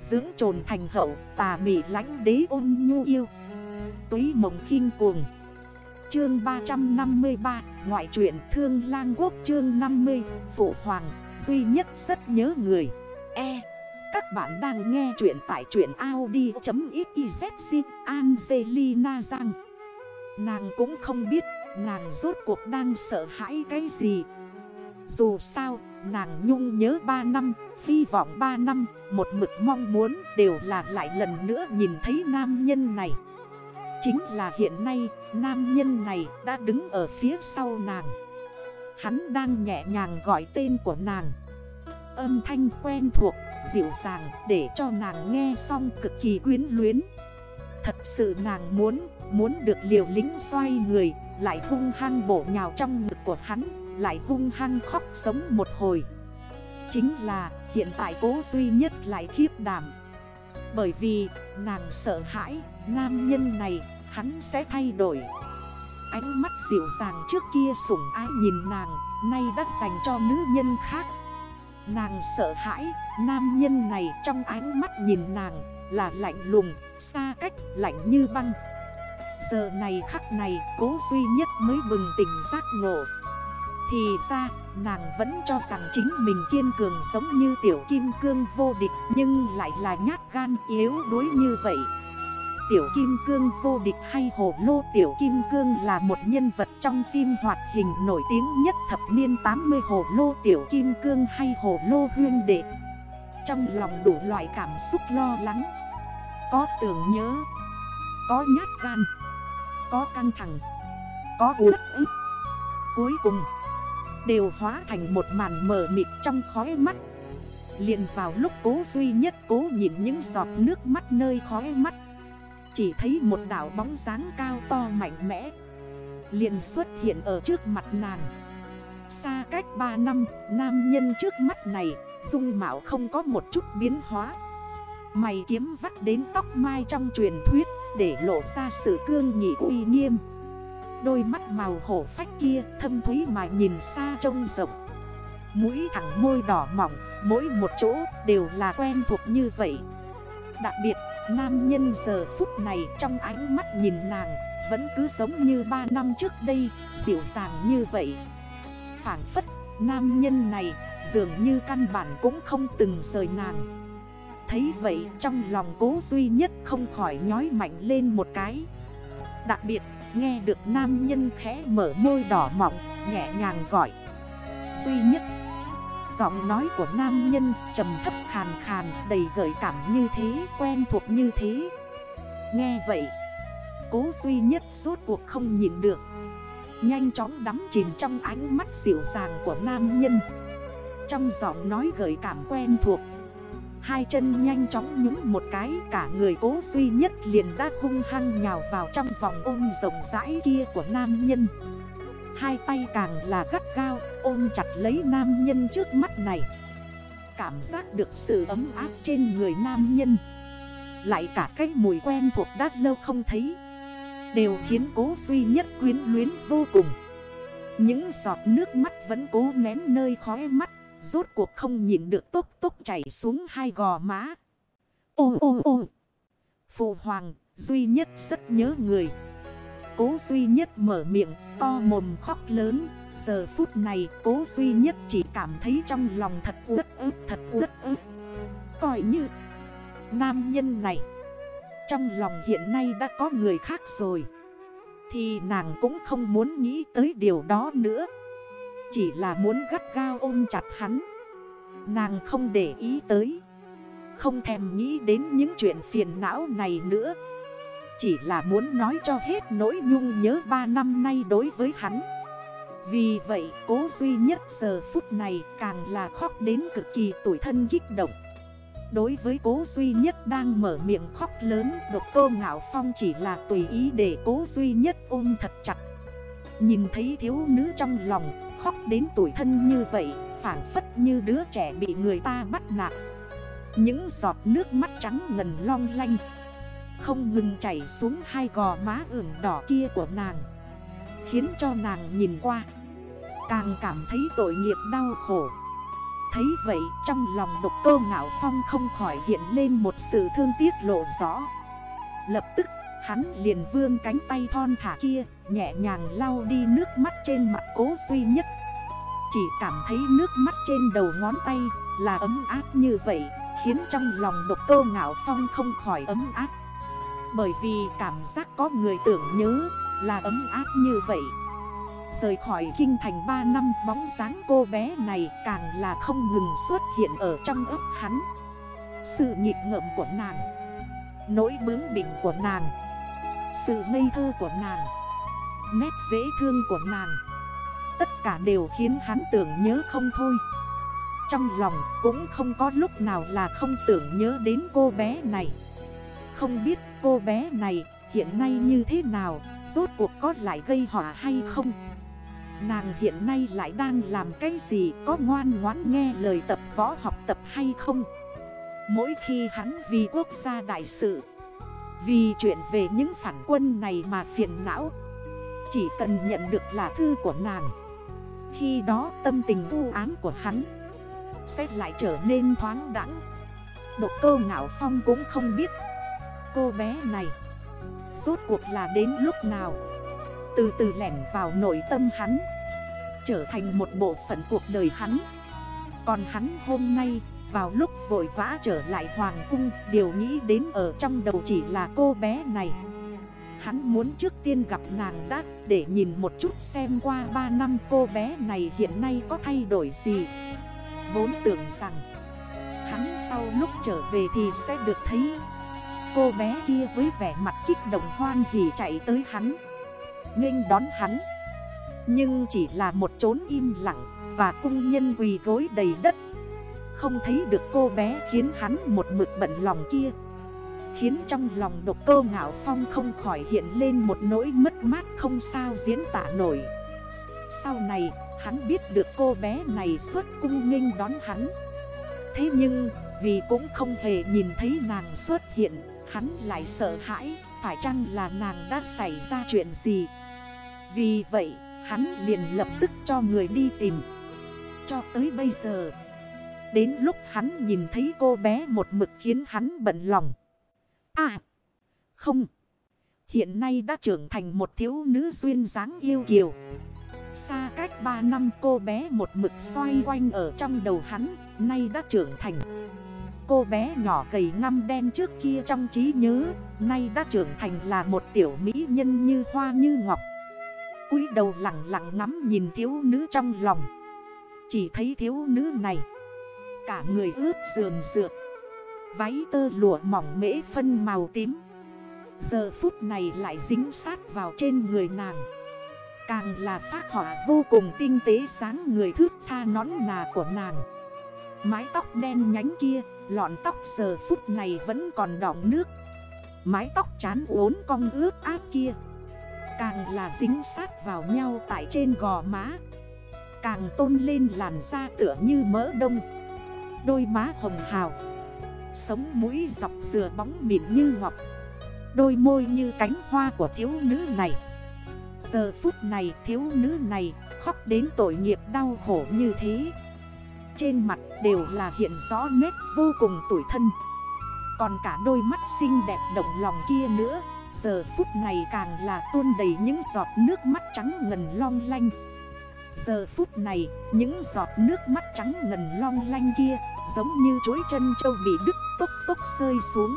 Dưỡng trồn thành hậu, tà mị lánh đế ôn nhu yêu. Túy mộng khinh cuồng. Chương 353 Ngoại truyện Thương Lang Quốc chương 50 Phụ Hoàng, Duy nhất rất nhớ người. E Các bạn đang nghe chuyện tại truyện Audi.xyz Angelina Giang Nàng cũng không biết, nàng rốt cuộc đang sợ hãi cái gì. Dù sao, nàng nhung nhớ 3 năm Hy vọng 3 năm Một mực mong muốn đều là lại lần nữa nhìn thấy nam nhân này. Chính là hiện nay nam nhân này đã đứng ở phía sau nàng. Hắn đang nhẹ nhàng gọi tên của nàng. Âm thanh quen thuộc, dịu dàng để cho nàng nghe xong cực kỳ quyến luyến. Thật sự nàng muốn, muốn được liều lính xoay người Lại hung hăng bổ nhào trong ngực của hắn Lại hung hăng khóc sống một hồi. Chính là hiện tại cố duy nhất lại khiếp đảm. Bởi vì nàng sợ hãi Nam nhân này hắn sẽ thay đổi. Ánh mắt dịu dàng trước kia sủng ái nhìn nàng Nay đã dành cho nữ nhân khác. Nàng sợ hãi Nam nhân này trong ánh mắt nhìn nàng Là lạnh lùng, xa cách, lạnh như băng. Giờ này khắc này cố duy nhất mới bừng tỉnh giác ngộ. Thì ra nàng vẫn cho rằng chính mình kiên cường giống như tiểu kim cương vô địch, Nhưng lại là nhát gan yếu đuối như vậy. Tiểu Kim Cương vô địch hay Hồ Lô, Tiểu Kim Cương là một nhân vật trong phim hoạt hình nổi tiếng nhất thập niên 80 Hồ Lô, Tiểu Kim Cương hay Hồ Lô Huyên Đệ. Trong lòng đủ loại cảm xúc lo lắng, Có tưởng nhớ, Có nhát gan, Có căng thẳng, Có uất ức. Cuối cùng Đều hóa thành một màn mờ mịt trong khói mắt. Liền vào lúc cố duy nhất cố nhìn những giọt nước mắt nơi khói mắt. Chỉ thấy một đảo bóng dáng cao to mạnh mẽ liền xuất hiện ở trước mặt nàng. Xa cách 3 năm, Nam nhân trước mắt này, Dung mạo không có một chút biến hóa. Mày kiếm vắt đến tóc mai trong truyền thuyết Để lộ ra sự cương nghị uy nghiêm. Đôi mắt màu hổ phách kia thâm thúy mà nhìn xa trông rộng. Mũi thẳng môi đỏ mỏng, Mỗi một chỗ đều là quen thuộc như vậy. Đặc biệt, Nam nhân giờ phút này trong ánh mắt nhìn nàng Vẫn cứ giống như 3 năm trước đây, Dịu dàng như vậy. Phản phất, Nam nhân này dường như căn bản cũng không từng rời nàng. Thấy vậy trong lòng cố duy nhất không khỏi nhói mạnh lên một cái. Đặc biệt nghe được nam nhân khẽ mở môi đỏ mỏng Nhẹ nhàng gọi. Duy nhất, Giọng nói của nam nhân trầm thấp khàn khàn, đầy gợi cảm như thế, quen thuộc như thế. Nghe vậy, Cố duy nhất suốt cuộc không nhìn được. Nhanh chóng đắm chìm trong ánh mắt dịu dàng của nam nhân. Trong giọng nói gợi cảm quen thuộc Hai chân nhanh chóng nhúng một cái, Cả người cố duy nhất liền đã hung hăng nhào vào trong vòng ôm rộng rãi kia của nam nhân. Hai tay càng là gắt gao, ôm chặt lấy nam nhân trước mắt này. Cảm giác được sự ấm áp trên người nam nhân. Lại cả cái mùi quen thuộc đã lâu không thấy. Đều khiến cố duy nhất quyến luyến vô cùng. Những giọt nước mắt vẫn cố nén nơi khóe mắt. Rốt cuộc không nhìn được tốc tốc chảy xuống hai gò má. Ô ô ô. Phụ hoàng, duy nhất rất nhớ người. Cố duy nhất mở miệng, to mồm khóc lớn. Giờ phút này, cố duy nhất chỉ cảm thấy trong lòng thật ướt ướt thật ướt ướt Coi như, nam nhân này, Trong lòng hiện nay đã có người khác rồi. Thì nàng cũng không muốn nghĩ tới điều đó nữa. Chỉ là muốn gắt gao ôm chặt hắn. Nàng không để ý tới, Không thèm nghĩ đến những chuyện phiền não này nữa. Chỉ là muốn nói cho hết nỗi nhung nhớ 3 năm nay đối với hắn. Vì vậy, cố duy nhất giờ phút này càng là khóc đến cực kỳ tuổi thân kích động. Đối với cố duy nhất đang mở miệng khóc lớn, Độc cô ngạo phong chỉ là tùy ý để cố duy nhất ôm thật chặt. Nhìn thấy thiếu nữ trong lòng đến tuổi thân như vậy Phản phất như đứa trẻ bị người ta bắt nạt. Những giọt nước mắt trắng ngần long lanh, không ngừng chảy xuống hai gò má ửng đỏ kia của nàng, Khiến cho nàng nhìn qua, Càng cảm thấy tội nghiệp đau khổ. Thấy vậy, trong lòng độc cơ ngạo phong không khỏi hiện lên một sự thương tiếc lộ rõ. Lập tức, hắn liền vương cánh tay thon thả kia, Nhẹ nhàng lau đi nước mắt trên mặt cố duy nhất. Chỉ cảm thấy nước mắt trên đầu ngón tay là ấm áp như vậy, Khiến trong lòng độc cơ ngạo phong không khỏi ấm áp. Bởi vì cảm giác có người tưởng nhớ là ấm áp như vậy. Rời khỏi kinh thành 3 năm, bóng dáng cô bé này càng là không ngừng xuất hiện ở trong ấp hắn. Sự nhịp ngợm của nàng, Nỗi bướng bỉnh của nàng, Sự ngây thơ của nàng, Nét dễ thương của nàng Tất cả đều khiến hắn tưởng nhớ không thôi. Trong lòng cũng không có lúc nào là không tưởng nhớ đến cô bé này. Không biết cô bé này hiện nay như thế nào, Rốt cuộc có lại gây họa hay không? Nàng hiện nay lại đang làm cái gì, có ngoan ngoãn nghe lời tập võ học tập hay không? Mỗi khi hắn vì quốc gia đại sự, Vì chuyện về những phản quân này mà phiền não, Chỉ cần nhận được là thư của nàng khi đó tâm tình u ám của hắn Sẽ lại trở nên thoáng đẳng Độc cơ ngạo phong cũng không biết. Cô bé này Rốt cuộc là đến lúc nào? Từ từ lẻn vào nội tâm hắn, Trở thành một bộ phận cuộc đời hắn. Còn hắn hôm nay, vào lúc vội vã trở lại hoàng cung, Điều nghĩ đến ở trong đầu chỉ là cô bé này. Hắn muốn trước tiên gặp nàng đã, để nhìn một chút xem qua 3 năm cô bé này hiện nay có thay đổi gì. Vốn tưởng rằng, hắn sau lúc trở về thì sẽ được thấy Cô bé kia với vẻ mặt kích động hoan hỉ chạy tới hắn, nghênh đón hắn. Nhưng chỉ là một chốn im lặng Và cung nhân quỳ gối đầy đất. Không thấy được cô bé khiến hắn một mực bận lòng kia. Khiến trong lòng độc cơ ngạo phong không khỏi hiện lên một nỗi mất mát không sao diễn tả nổi. Sau này, hắn biết được cô bé này xuất cung nghênh đón hắn. Thế nhưng, vì cũng không hề nhìn thấy nàng xuất hiện, Hắn lại sợ hãi, Phải chăng là nàng đã xảy ra chuyện gì? Vì vậy, hắn liền lập tức cho người đi tìm. Cho tới bây giờ, Đến lúc hắn nhìn thấy cô bé một mực khiến hắn bận lòng À Không. Hiện nay đã trưởng thành một thiếu nữ duyên dáng yêu kiều. Xa cách 3 năm cô bé một mực xoay quanh ở trong đầu hắn, Nay đã trưởng thành. Cô bé nhỏ gầy ngăm đen trước kia trong trí nhớ, Nay đã trưởng thành là một tiểu mỹ nhân như hoa như ngọc. Cúi đầu lặng lặng ngắm nhìn thiếu nữ trong lòng. Chỉ thấy thiếu nữ này, Cả người ướt dườn dược. Váy tơ lụa mỏng mễ phân màu tím. Giờ phút này lại dính sát vào trên người nàng. Càng là phát họa vô cùng tinh tế sáng người thước tha nón nà của nàng. Mái tóc đen nhánh kia, Lọn tóc giờ phút này vẫn còn đọng nước. Mái tóc chán uốn cong ướt áp kia. Càng là dính sát vào nhau tại trên gò má. Càng tôn lên làn da tựa như mỡ đông. Đôi má hồng hào. Sống mũi dọc dừa bóng mịn như ngọc. Đôi môi như cánh hoa của thiếu nữ này. Giờ phút này thiếu nữ này khóc đến tội nghiệp đau khổ như thế. Trên mặt đều là hiện rõ nét vô cùng tuổi thân. Còn cả đôi mắt xinh đẹp động lòng kia nữa. Giờ phút này càng là tuôn đầy những giọt nước mắt trắng ngần long lanh. Giờ phút này, những giọt nước mắt trắng ngần long lanh kia, Giống như chuối chân trâu bị đứt tốc tốc rơi xuống.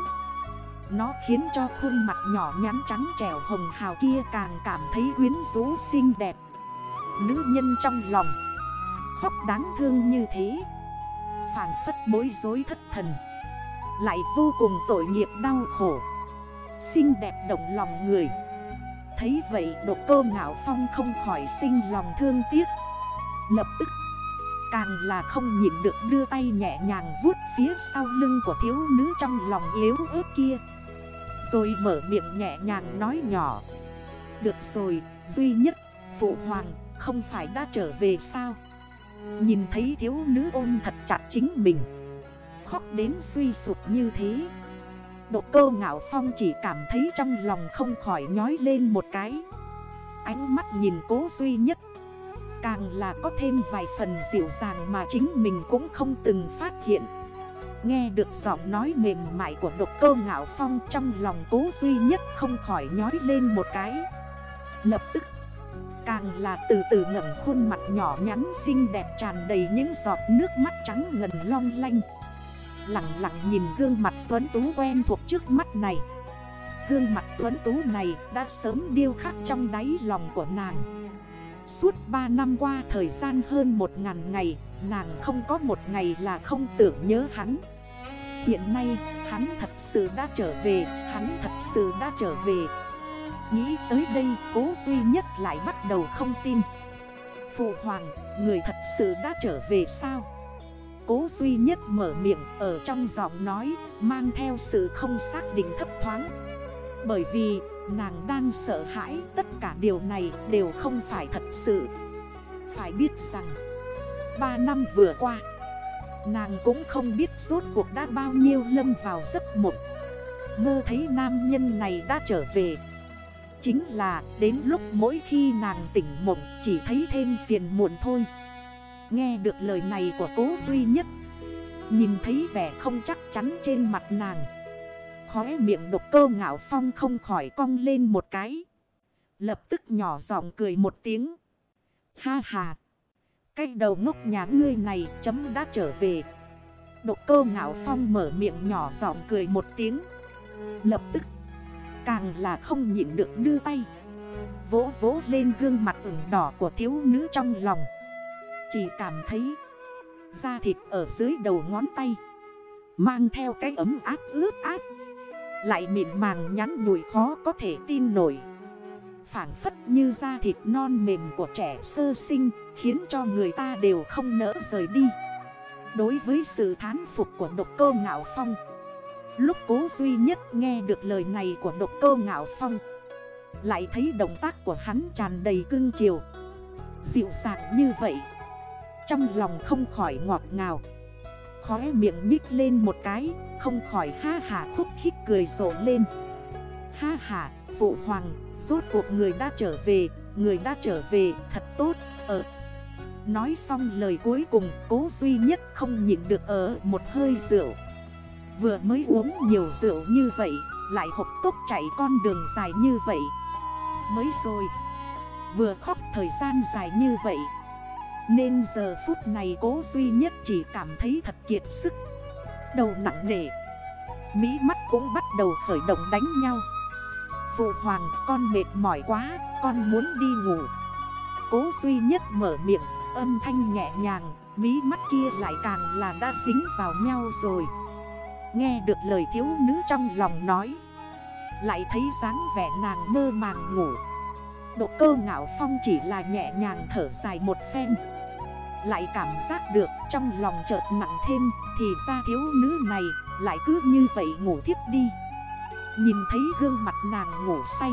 Nó khiến cho khuôn mặt nhỏ nhắn trắng trẻo hồng hào kia càng cảm thấy quyến rũ xinh đẹp. Nữ nhân trong lòng, Khóc đáng thương như thế. Phản phất bối rối thất thần, Lại vô cùng tội nghiệp đau khổ. Xinh đẹp động lòng người. Thấy vậy độc cơ ngạo phong không khỏi sinh lòng thương tiếc. Lập tức Càng là không nhịn được đưa tay nhẹ nhàng vuốt phía sau lưng của thiếu nữ trong lòng yếu ớt kia. Rồi mở miệng nhẹ nhàng nói nhỏ. Được rồi, duy nhất, phụ hoàng, không phải đã trở về sao? Nhìn thấy thiếu nữ ôm thật chặt chính mình. Khóc đến suy sụp như thế. Độ cơ ngạo phong chỉ cảm thấy trong lòng không khỏi nhói lên một cái. Ánh mắt nhìn cố duy nhất. Càng là có thêm vài phần dịu dàng mà chính mình cũng không từng phát hiện. Nghe được giọng nói mềm mại của độc cơ ngạo phong trong lòng cố duy nhất không khỏi nhói lên một cái. Lập tức, Càng là từ từ ngẩng khuôn mặt nhỏ nhắn xinh đẹp tràn đầy những giọt nước mắt trắng ngần long lanh. Lặng lặng nhìn gương mặt tuấn tú quen thuộc trước mắt này. Gương mặt tuấn tú này đã sớm điêu khắc trong đáy lòng của nàng. Suốt 3 năm qua thời gian hơn 1 ngàn ngày, Nàng không có một ngày là không tưởng nhớ hắn. Hiện nay, hắn thật sự đã trở về, Hắn thật sự đã trở về. Nghĩ tới đây, cố duy nhất lại bắt đầu không tin. Phụ hoàng, người thật sự đã trở về sao? Cố duy nhất mở miệng ở trong giọng nói, Mang theo sự không xác định thấp thoáng. Bởi vì, nàng đang sợ hãi Tất cả điều này đều không phải thật sự. Phải biết rằng, Ba năm vừa qua, Nàng cũng không biết suốt cuộc đã bao nhiêu lâm vào giấc mộng. Mơ thấy nam nhân này đã trở về. Chính là đến lúc mỗi khi nàng tỉnh mộng chỉ thấy thêm phiền muộn thôi. Nghe được lời này của cố duy nhất. Nhìn thấy vẻ không chắc chắn trên mặt nàng. Khóe miệng độc cơ ngạo phong không khỏi cong lên một cái. Lập tức nhỏ giọng cười một tiếng. Ha ha. Cái đầu ngốc nhà ngươi này chấm đã trở về. Độc cơ ngạo phong mở miệng nhỏ giọng cười một tiếng. Lập tức, Càng là không nhịn được đưa tay. Vỗ vỗ lên gương mặt ửng đỏ của thiếu nữ trong lòng. Chỉ cảm thấy Da thịt ở dưới đầu ngón tay Mang theo cái ấm áp ướt áp Lại mịn màng nhắn nhủi khó có thể tin nổi. Phản phất như da thịt non mềm của trẻ sơ sinh Khiến cho người ta đều không nỡ rời đi. Đối với sự thán phục của độc cơ ngạo phong, Lúc cố duy nhất nghe được lời này của độc cơ ngạo phong, Lại thấy động tác của hắn tràn đầy cưng chiều. Dịu dàng như vậy trong lòng không khỏi ngọt ngào. Khóe miệng nhích lên một cái, Không khỏi ha hà khúc khích cười rộ lên. Ha hà, phụ hoàng, Rốt cuộc người đã trở về, Người đã trở về, thật tốt Ở Nói xong lời cuối cùng, Cố duy nhất không nhịn được ở một hơi rượu. Vừa mới uống nhiều rượu như vậy, Lại hộp tốc chạy con đường dài như vậy. Mới rồi, Vừa khóc thời gian dài như vậy nên giờ phút này cố duy nhất chỉ cảm thấy thật kiệt sức. Đầu nặng nề. Mỹ mắt cũng bắt đầu khởi động đánh nhau. Phụ hoàng, con mệt mỏi quá, Con muốn đi ngủ. Cố duy nhất mở miệng, Âm thanh nhẹ nhàng, Mí mắt kia lại càng là đã dính vào nhau rồi. Nghe được lời thiếu nữ trong lòng nói, Lại thấy dáng vẻ nàng mơ màng ngủ. Độ cơ ngạo phong chỉ là nhẹ nhàng thở dài một phen. Lại cảm giác được trong lòng chợt nặng thêm, Thì ra thiếu nữ này lại cứ như vậy ngủ tiếp đi. Nhìn thấy gương mặt nàng ngủ say.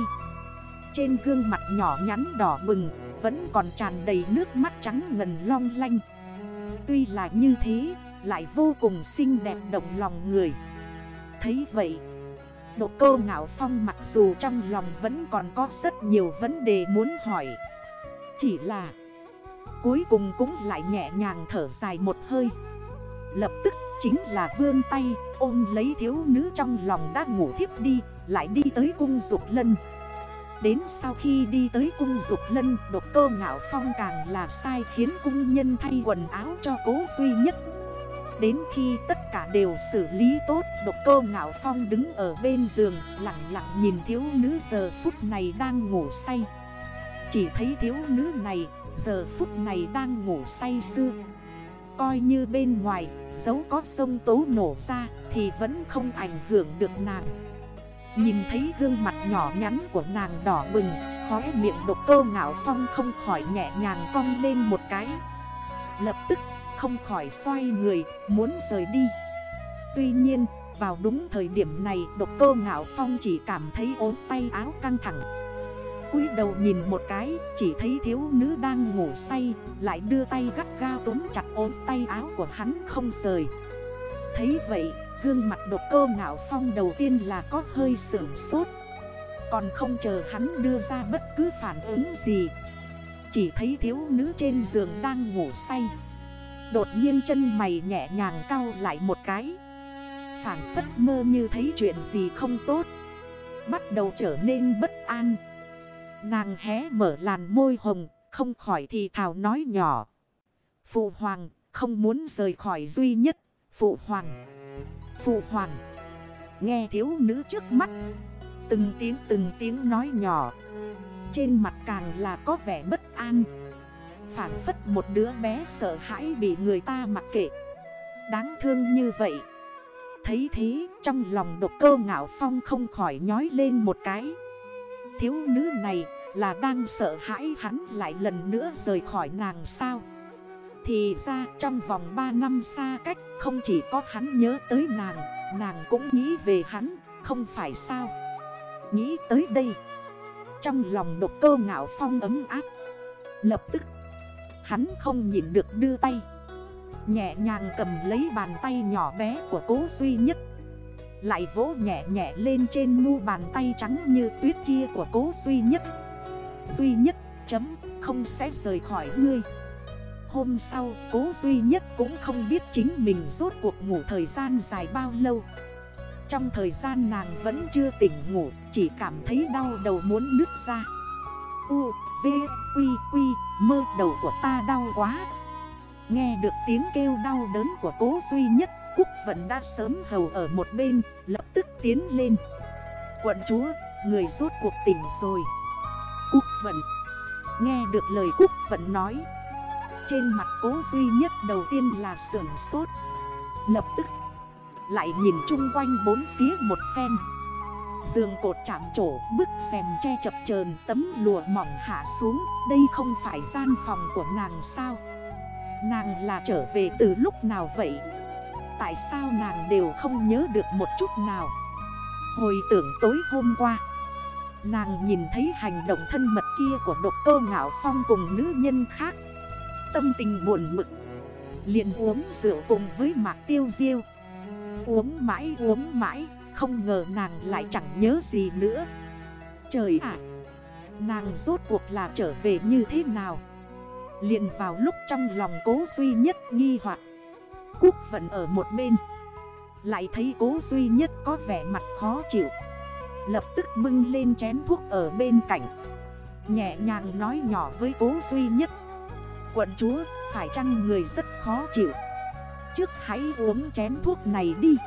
Trên gương mặt nhỏ nhắn đỏ bừng, Vẫn còn tràn đầy nước mắt trắng ngần long lanh. Tuy là như thế, lại vô cùng xinh đẹp động lòng người. Thấy vậy, Độ cơ ngạo phong mặc dù trong lòng vẫn còn có rất nhiều vấn đề muốn hỏi. Chỉ là Cuối cùng cũng lại nhẹ nhàng thở dài một hơi. Lập tức chính là vươn tay, ôm lấy thiếu nữ trong lòng đã ngủ thiếp đi, Lại đi tới cung dục lân. Đến sau khi đi tới cung dục lân, Độc cơ ngạo phong càng là sai khiến cung nhân thay quần áo cho cố duy nhất. Đến khi tất cả đều xử lý tốt, Độc cơ ngạo phong đứng ở bên giường, Lặng lặng nhìn thiếu nữ giờ phút này đang ngủ say. Chỉ thấy thiếu nữ này giờ phút này đang ngủ say sưa. Coi như bên ngoài dấu có sông tố nổ ra Thì vẫn không ảnh hưởng được nàng. Nhìn thấy gương mặt nhỏ nhắn của nàng đỏ bừng Khóe miệng độc cơ ngạo phong không khỏi nhẹ nhàng cong lên một cái. Lập tức không khỏi xoay người, muốn rời đi. Tuy nhiên, vào đúng thời điểm này độc cơ ngạo phong chỉ cảm thấy ốm tay áo căng thẳng cúi đầu nhìn một cái, chỉ thấy thiếu nữ đang ngủ say Lại đưa tay gắt gao túm chặt ốm tay áo của hắn không rời. Thấy vậy, gương mặt độc cơ ngạo phong đầu tiên là có hơi sưởng sốt. Còn không chờ hắn đưa ra bất cứ phản ứng gì Chỉ thấy thiếu nữ trên giường đang ngủ say. Đột nhiên chân mày nhẹ nhàng cau lại một cái. Phản phất mơ như thấy chuyện gì không tốt. Bắt đầu trở nên bất an. Nàng hé mở làn môi hồng, Không khỏi thì thảo nói nhỏ. Phụ hoàng, không muốn rời khỏi duy nhất. Phụ hoàng Phụ hoàng. Nghe thiếu nữ trước mắt. Từng tiếng từng tiếng nói nhỏ. Trên mặt càng là có vẻ bất an. Phản phất một đứa bé sợ hãi bị người ta mặc kệ. Đáng thương như vậy. Thấy thế, trong lòng độc cơ ngạo phong không khỏi nhói lên một cái. Thiếu nữ này là đang sợ hãi hắn lại lần nữa rời khỏi nàng sao? Thì ra trong vòng 3 năm xa cách không chỉ có hắn nhớ tới nàng Nàng cũng nghĩ về hắn, không phải sao? Nghĩ tới đây, Trong lòng độc cơ ngạo phong ấm áp, Lập tức Hắn không nhìn được đưa tay, Nhẹ nhàng cầm lấy bàn tay nhỏ bé của cố duy nhất lại vỗ nhẹ nhẹ lên trên mu bàn tay trắng như tuyết kia của cố duy nhất. Duy nhất chấm không sẽ rời khỏi ngươi. Hôm sau cố duy nhất cũng không biết chính mình rốt cuộc ngủ thời gian dài bao lâu. Trong thời gian nàng vẫn chưa tỉnh ngủ Chỉ cảm thấy đau đầu muốn nứt ra. U, V, Quy, Quy, mơ đầu của ta đau quá. Nghe được tiếng kêu đau đớn của cố duy nhất Cúc vẫn đã sớm hầu ở một bên Lập tức tiến lên. Quận chúa, người rốt cuộc tỉnh rồi. Cúc vận. Nghe được lời Cúc vận nói. Trên mặt cố duy nhất đầu tiên là sưởng sốt. Lập tức Lại nhìn chung quanh bốn phía một phen. Dường cột chạm trổ bức xèm che chập chờn tấm lụa mỏng hạ xuống. Đây không phải gian phòng của nàng sao? Nàng là trở về từ lúc nào vậy? Tại sao nàng đều không nhớ được một chút nào. Hồi tưởng tối hôm qua, Nàng nhìn thấy hành động thân mật kia của độc cơ ngạo phong cùng nữ nhân khác. Tâm tình buồn mực, liền uống rượu cùng với mạc tiêu diêu. Uống mãi uống mãi, Không ngờ nàng lại chẳng nhớ gì nữa. Trời ạ, Nàng rốt cuộc là trở về như thế nào? Liền vào lúc trong lòng cố duy nhất nghi hoặc. Cúc vẫn ở một bên. Lại thấy cố duy nhất có vẻ mặt khó chịu. Lập tức bưng lên chén thuốc ở bên cạnh. Nhẹ nhàng nói nhỏ với cố duy nhất. Quận chúa, phải chăng người rất khó chịu? Trước hãy uống chén thuốc này đi.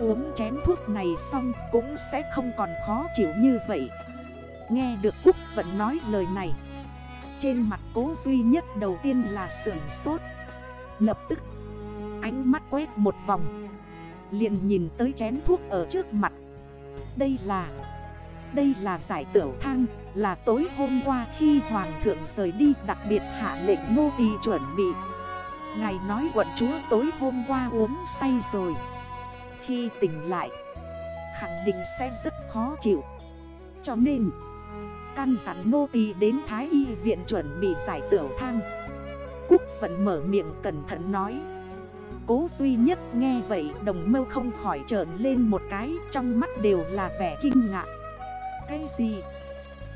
Uống chén thuốc này xong cũng sẽ không còn khó chịu như vậy. Nghe được quốc vẫn nói lời này. Trên mặt cố duy nhất đầu tiên là sưởng sốt. Lập tức Ánh mắt quét một vòng, liền nhìn tới chén thuốc ở trước mặt. Đây là Đây là giải tiểu thang, Là tối hôm qua khi hoàng thượng rời đi, Đặc biệt hạ lệnh nô tỳ chuẩn bị. Ngài nói quận chúa tối hôm qua uống say rồi. Khi tỉnh lại, Khẳng định sẽ rất khó chịu. Cho nên, Căn dặn nô tỳ đến Thái Y viện chuẩn bị giải tiểu thang. Cúc vẫn mở miệng cẩn thận nói Cố duy nhất, nghe vậy, đồng mâu không khỏi trởn lên một cái, Trong mắt đều là vẻ kinh ngạc. Cái gì?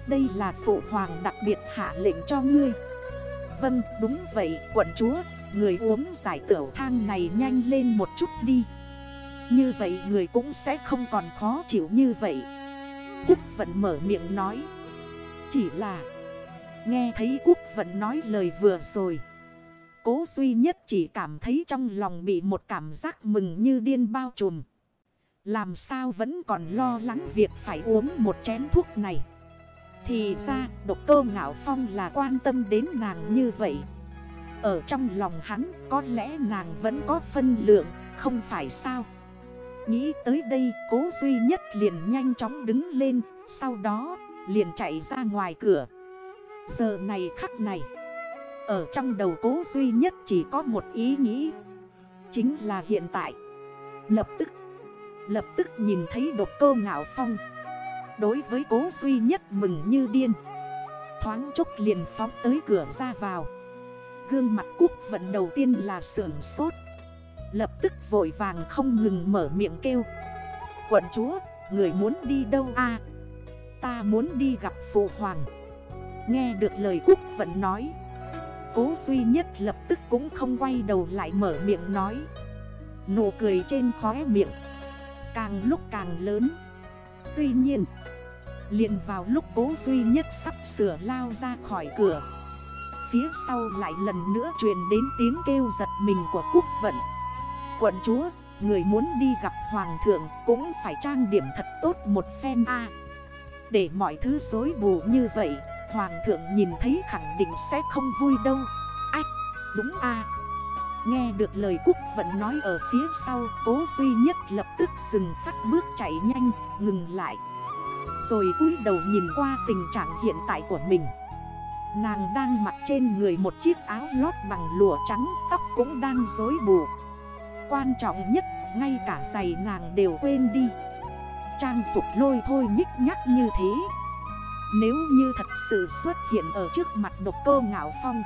Đây là phụ hoàng đặc biệt hạ lệnh cho ngươi. Vâng đúng vậy, quận chúa, Người uống giải tiểu thang này nhanh lên một chút đi. Như vậy người cũng sẽ không còn khó chịu như vậy. Quốc vẫn mở miệng nói. Chỉ là, Nghe thấy quốc vẫn nói lời vừa rồi. Cố duy nhất chỉ cảm thấy trong lòng bị một cảm giác mừng như điên bao trùm. Làm sao vẫn còn lo lắng việc phải uống một chén thuốc này. Thì ra độc cơ ngạo phong là quan tâm đến nàng như vậy. Ở trong lòng hắn có lẽ nàng vẫn có phân lượng, không phải sao. Nghĩ tới đây cố duy nhất liền nhanh chóng đứng lên, sau đó liền chạy ra ngoài cửa. Giờ này khắc này. Ở trong đầu cố duy nhất chỉ có một ý nghĩ Chính là hiện tại. Lập tức Lập tức nhìn thấy độc cơ ngạo phong. Đối với cố duy nhất mừng như điên Thoáng chốc liền phóng tới cửa ra vào. Gương mặt cúc vận đầu tiên là sưởng sốt. Lập tức vội vàng không ngừng mở miệng kêu. Quận chúa, người muốn đi đâu a? Ta muốn đi gặp phụ hoàng. Nghe được lời Cúc Vận nói Cố duy nhất lập tức cũng không quay đầu lại mở miệng nói. Nụ cười trên khóe miệng. Càng lúc càng lớn. Tuy nhiên liền vào lúc cố duy nhất sắp sửa lao ra khỏi cửa. Phía sau lại lần nữa truyền đến tiếng kêu giật mình của Cúc Vận. Quận chúa, người muốn đi gặp hoàng thượng cũng phải trang điểm thật tốt một phen a. Để mọi thứ dối bù như vậy Hoàng thượng nhìn thấy khẳng định sẽ không vui đâu. Ách, đúng à? Nghe được lời Cúc vẫn nói ở phía sau Cố duy nhất lập tức dừng phát bước chạy nhanh, ngừng lại. Rồi cúi đầu nhìn qua tình trạng hiện tại của mình. Nàng đang mặc trên người một chiếc áo lót bằng lụa trắng Tóc cũng đang rối bù. Quan trọng nhất, ngay cả giày nàng đều quên đi. Trang phục lôi thôi nhích nhắc như thế. Nếu như thật sự xuất hiện ở trước mặt độc cơ ngạo phong,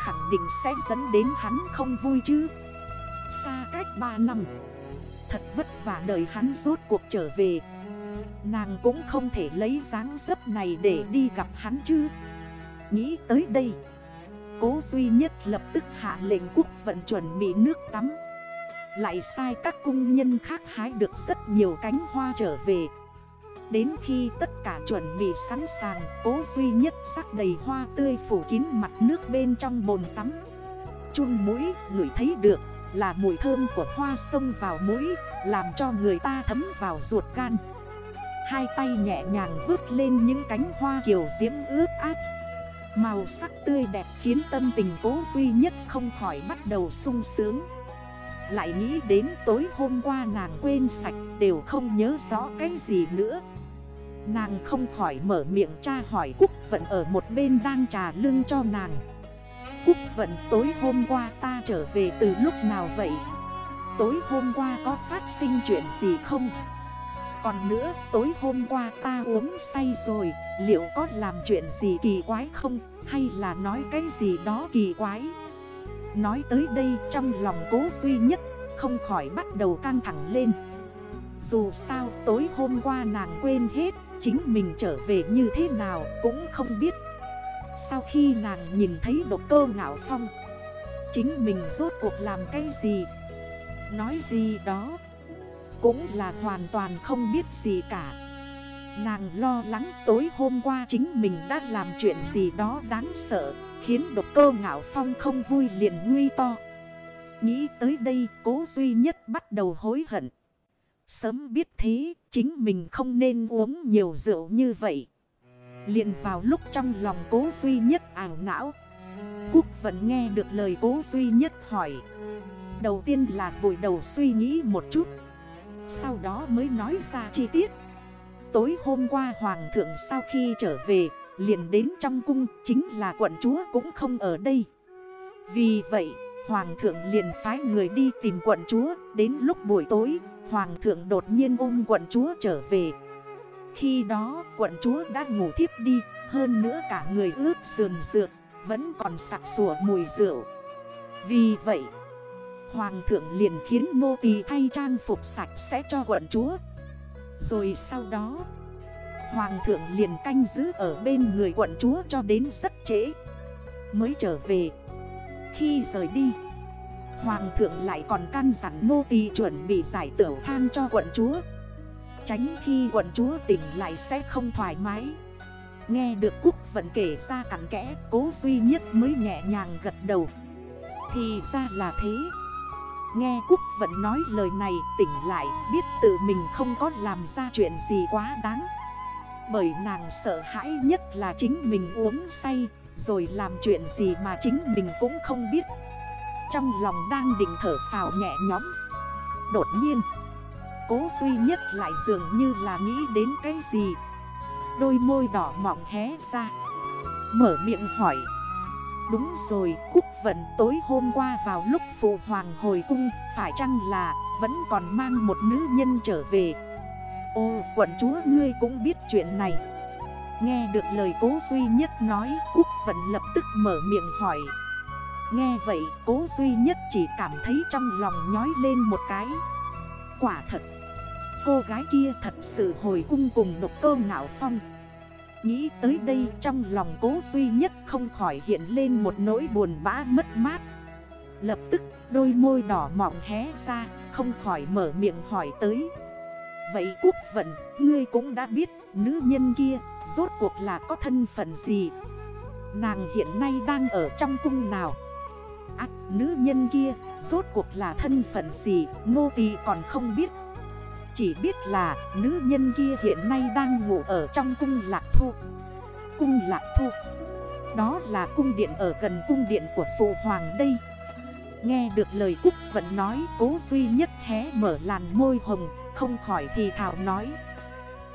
Khẳng định sẽ dẫn đến hắn không vui chứ. Xa cách 3 năm, Thật vất vả đời hắn rốt cuộc trở về. Nàng cũng không thể lấy dáng dấp này để đi gặp hắn chứ. Nghĩ tới đây, Cố duy nhất lập tức hạ lệnh quốc vận chuẩn bị nước tắm. Lại sai các cung nhân khác hái được rất nhiều cánh hoa trở về. Đến khi tất cả chuẩn bị sẵn sàng, Cố duy nhất sắc đầy hoa tươi phủ kín mặt nước bên trong bồn tắm. Chun mũi người thấy được, là mùi thơm của hoa sông vào mũi, Làm cho người ta thấm vào ruột gan. Hai tay nhẹ nhàng vứt lên những cánh hoa kiểu diễm ướt át. Màu sắc tươi đẹp khiến tâm tình cố duy nhất không khỏi bắt đầu sung sướng. Lại nghĩ đến tối hôm qua nàng quên sạch đều không nhớ rõ cái gì nữa. Nàng không khỏi mở miệng tra hỏi Cúc Vận ở một bên đang trà lưng cho nàng. Cúc Vận, tối hôm qua ta trở về từ lúc nào vậy? Tối hôm qua có phát sinh chuyện gì không? Còn nữa, tối hôm qua ta uống say rồi, Liệu có làm chuyện gì kỳ quái không? Hay là nói cái gì đó kỳ quái? Nói tới đây, trong lòng cố duy nhất, Không khỏi bắt đầu căng thẳng lên. Dù sao, tối hôm qua nàng quên hết, Chính mình trở về như thế nào cũng không biết. Sau khi nàng nhìn thấy độc cơ ngạo phong, Chính mình rốt cuộc làm cái gì? Nói gì đó Cũng là hoàn toàn không biết gì cả. Nàng lo lắng tối hôm qua chính mình đã làm chuyện gì đó đáng sợ, Khiến độc cơ ngạo phong không vui liền nguy to. Nghĩ tới đây, cố duy nhất bắt đầu hối hận. Sớm biết thế, chính mình không nên uống nhiều rượu như vậy. Liền vào lúc trong lòng cố duy nhất ảo não. Cúc vẫn nghe được lời cố duy nhất hỏi. Đầu tiên là vội đầu suy nghĩ một chút. Sau đó mới nói ra chi tiết. Tối hôm qua hoàng thượng sau khi trở về, liền đến trong cung, chính là quận chúa cũng không ở đây. Vì vậy, hoàng thượng liền phái người đi tìm quận chúa, Đến lúc buổi tối hoàng thượng đột nhiên ôm quận chúa trở về. Khi đó, quận chúa đã ngủ thiếp đi, Hơn nữa cả người ướt sườn dược Vẫn còn sặc sủa mùi rượu. Vì vậy, Hoàng thượng liền khiến nô tỳ thay trang phục sạch sẽ cho quận chúa. Rồi sau đó, Hoàng thượng liền canh giữ ở bên người quận chúa cho đến rất trễ. Mới trở về. Khi rời đi Hoàng thượng lại còn căn dặn nô tỳ chuẩn bị giải tửu thang cho quận chúa. Tránh khi quận chúa tỉnh lại sẽ không thoải mái. Nghe được Cúc vẫn kể ra cắn kẽ, Cố duy nhất mới nhẹ nhàng gật đầu. Thì ra là thế. Nghe Cúc vẫn nói lời này, tỉnh lại, biết tự mình không có làm ra chuyện gì quá đáng. Bởi nàng sợ hãi nhất là chính mình uống say, Rồi làm chuyện gì mà chính mình cũng không biết. Trong lòng đang định thở phào nhẹ nhõm. Đột nhiên Cố duy nhất lại dường như là nghĩ đến cái gì. Đôi môi đỏ mỏng hé ra Mở miệng hỏi. Đúng rồi, Cúc Vận tối hôm qua vào lúc phụ hoàng hồi cung Phải chăng là vẫn còn mang một nữ nhân trở về? Ô quận chúa ngươi cũng biết chuyện này. Nghe được lời cố duy nhất nói Cúc Vận lập tức mở miệng hỏi. Nghe vậy, cố duy nhất chỉ cảm thấy trong lòng nhói lên một cái. Quả thật, Cô gái kia thật sự hồi cung cùng độc cơ ngạo phong. Nghĩ tới đây trong lòng cố duy nhất không khỏi hiện lên một nỗi buồn bã mất mát. Lập tức, đôi môi đỏ mọng hé ra, Không khỏi mở miệng hỏi tới. Vậy quốc vận, ngươi cũng đã biết, nữ nhân kia, rốt cuộc là có thân phận gì? Nàng hiện nay đang ở trong cung nào? Ác, nữ nhân kia, rốt cuộc là thân phận gì, Ngô Tì còn không biết. Chỉ biết là, nữ nhân kia hiện nay đang ngủ ở trong cung Lạc Thu. Cung Lạc Thu. Đó là cung điện ở gần cung điện của Phụ Hoàng đây. Nghe được lời Cúc Vận nói, Cố duy nhất hé mở làn môi hồng, Không khỏi thì thảo nói.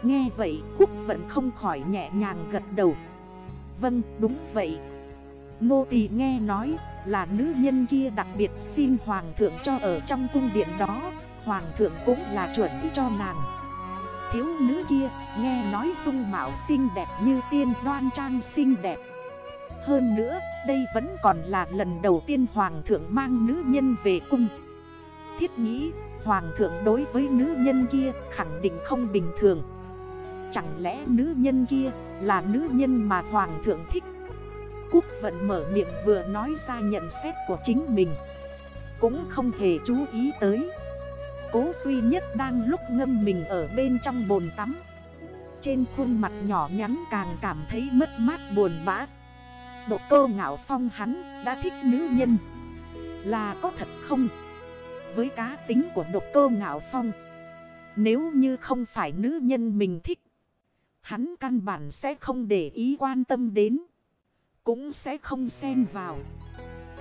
Nghe vậy Cúc Vận không khỏi nhẹ nhàng gật đầu. Vâng đúng vậy. Nô tỳ nghe nói là nữ nhân kia đặc biệt xin hoàng thượng cho ở trong cung điện đó, Hoàng thượng cũng là chuẩn cho nàng. Thiếu nữ kia nghe nói dung mạo xinh đẹp như tiên, đoan trang xinh đẹp. Hơn nữa, đây vẫn còn là lần đầu tiên hoàng thượng mang nữ nhân về cung. Thiết nghĩ, hoàng thượng đối với nữ nhân kia khẳng định không bình thường. Chẳng lẽ nữ nhân kia là nữ nhân mà hoàng thượng thích? Quốc vẫn mở miệng vừa nói ra nhận xét của chính mình. Cũng không hề chú ý tới. Cố duy nhất đang lúc ngâm mình ở bên trong bồn tắm. Trên khuôn mặt nhỏ nhắn càng cảm thấy mất mát buồn bã. Độ cơ ngạo phong hắn đã thích nữ nhân. Là có thật không? Với cá tính của độc cơ ngạo phong, Nếu như không phải nữ nhân mình thích, Hắn căn bản sẽ không để ý quan tâm đến cũng sẽ không xen vào.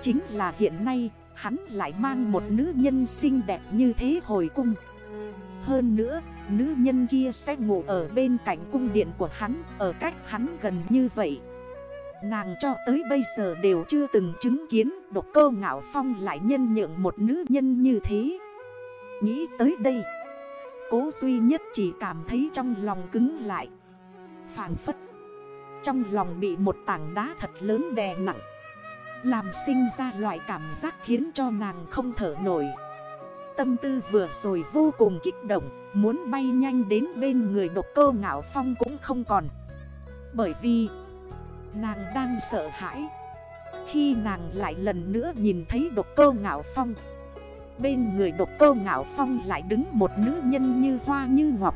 Chính là hiện nay, hắn lại mang một nữ nhân xinh đẹp như thế hồi cung. Hơn nữa, nữ nhân kia sẽ ngủ ở bên cạnh cung điện của hắn, Ở cách hắn gần như vậy. Nàng cho tới bây giờ đều chưa từng chứng kiến độc cơ ngạo phong lại nhân nhượng một nữ nhân như thế. Nghĩ tới đây, Cố duy nhất chỉ cảm thấy trong lòng cứng lại. Phản phất trong lòng bị một tảng đá thật lớn đè nặng. Làm sinh ra loại cảm giác khiến cho nàng không thở nổi. Tâm tư vừa rồi vô cùng kích động, Muốn bay nhanh đến bên người độc cơ ngạo phong cũng không còn. Bởi vì, nàng đang sợ hãi. Khi nàng lại lần nữa nhìn thấy độc cơ ngạo phong, Bên người độc cơ ngạo phong lại đứng một nữ nhân như hoa như ngọc.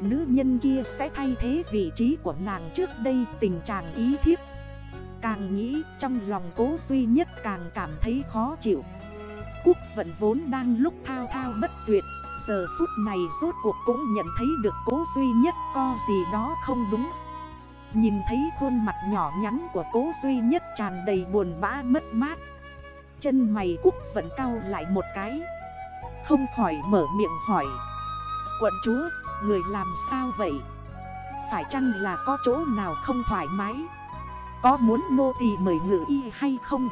Nữ nhân kia sẽ thay thế vị trí của nàng trước đây, tình trạng ý thiếp. Càng nghĩ, trong lòng cố duy nhất càng cảm thấy khó chịu. Quốc vận vốn đang lúc thao thao bất tuyệt, Giờ phút này rốt cuộc cũng nhận thấy được cố duy nhất co gì đó không đúng. Nhìn thấy khuôn mặt nhỏ nhắn của cố duy nhất tràn đầy buồn bã mất mát. Chân mày quốc vận cao lại một cái. Không khỏi mở miệng hỏi. Quận chúa Người làm sao vậy? Phải chăng là có chỗ nào không thoải mái? Có muốn nô tỳ mời ngự y hay không?